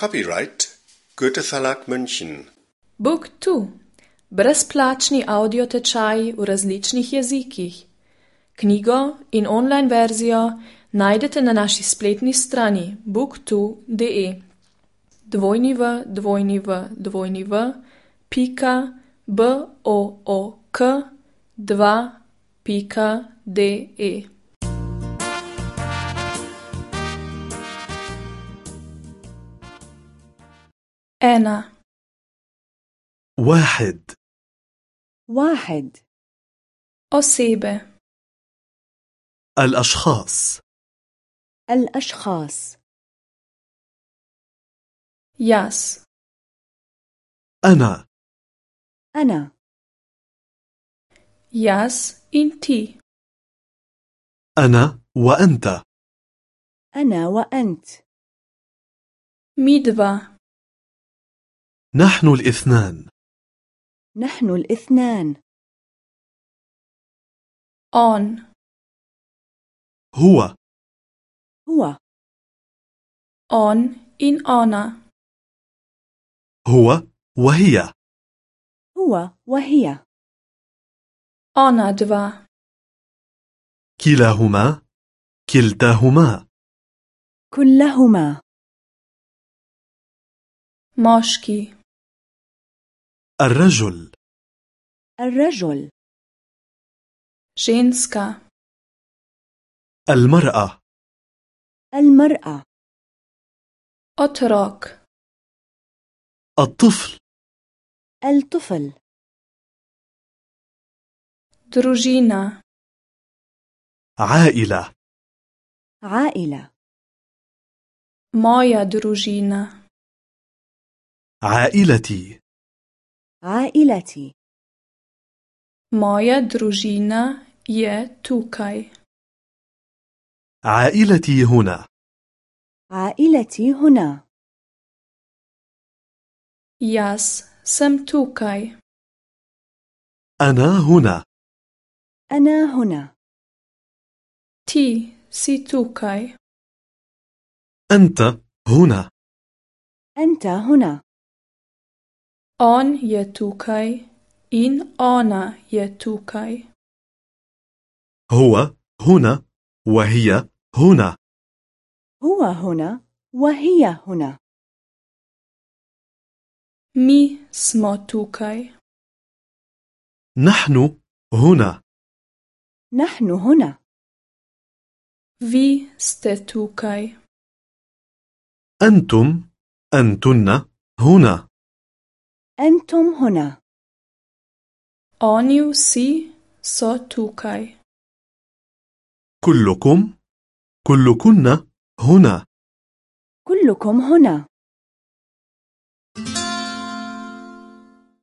Copyright Goethe Verlag München. Book 2. Brezplačni audio tečaji v različnih jezikih. Knjigo in online verzijo najdete na naši spletni strani book2.de. Dvojni v, dvojni v, dvojni v, pika, b, o, o, k, dva, pika, de. Ena, واحد. واحد. osebe, الأشخاص. الأشخاص. jaz, أنا. أنا. in ti, أنا وأنت. أنا وأنت. dva, نحن الاثنان. نحن الاثنان. On, هو. هو. On. In ona, هو وهي. هو وهي. Ona dva, كلاهما. كلتاهما. كلهما. moški, الرجل. الرجل. ženska, المرأة. المرأة. Otrok, الطفل. الطفل. Družina, عائلة. عائلة. Moja družina, عائلتي. عائلتي. Moja družina je tukaj. عائلتي هنا. عائلتي هنا. Jaz sem tukaj. أنا هنا. أنا هنا. Ti si tukaj. أنت هنا. أنت هنا. On je tukaj in ona je tukaj. هو هنا وهي هنا هو هنا وهي هنا Mi smo tukaj. نحن هنا نحن هنا Vi ste tukaj. أنتم أنتن هنا أنتم هنا. Oni vsi so tukaj. كلكم كلكن هنا. كلكم هنا.